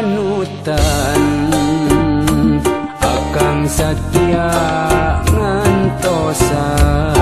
panutan. Akan setia ngantosan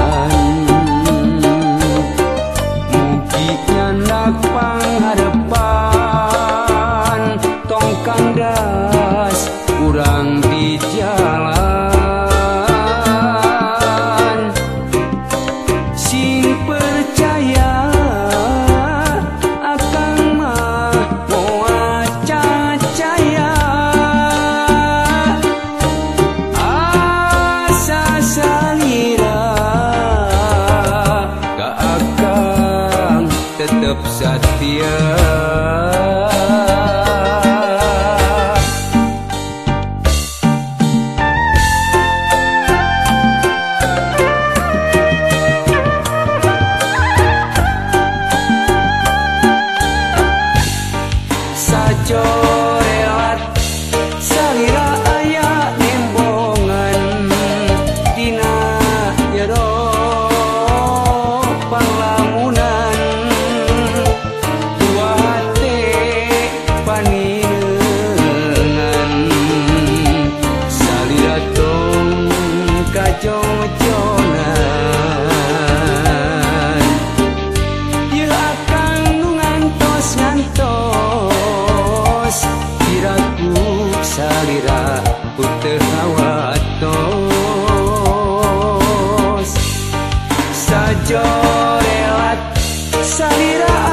setia panutan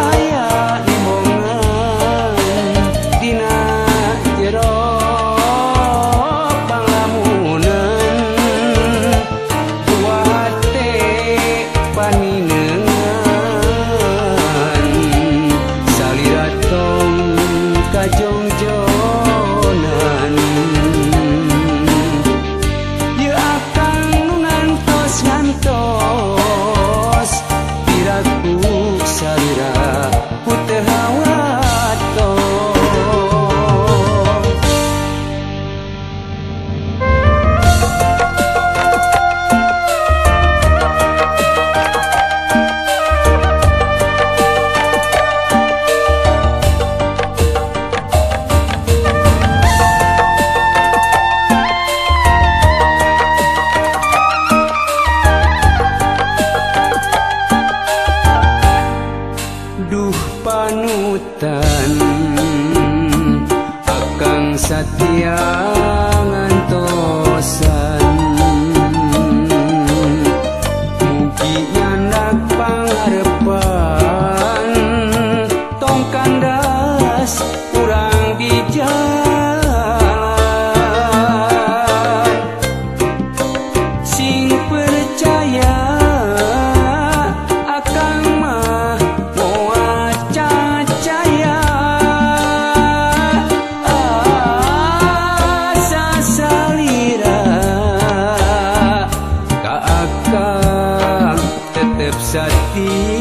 a ti.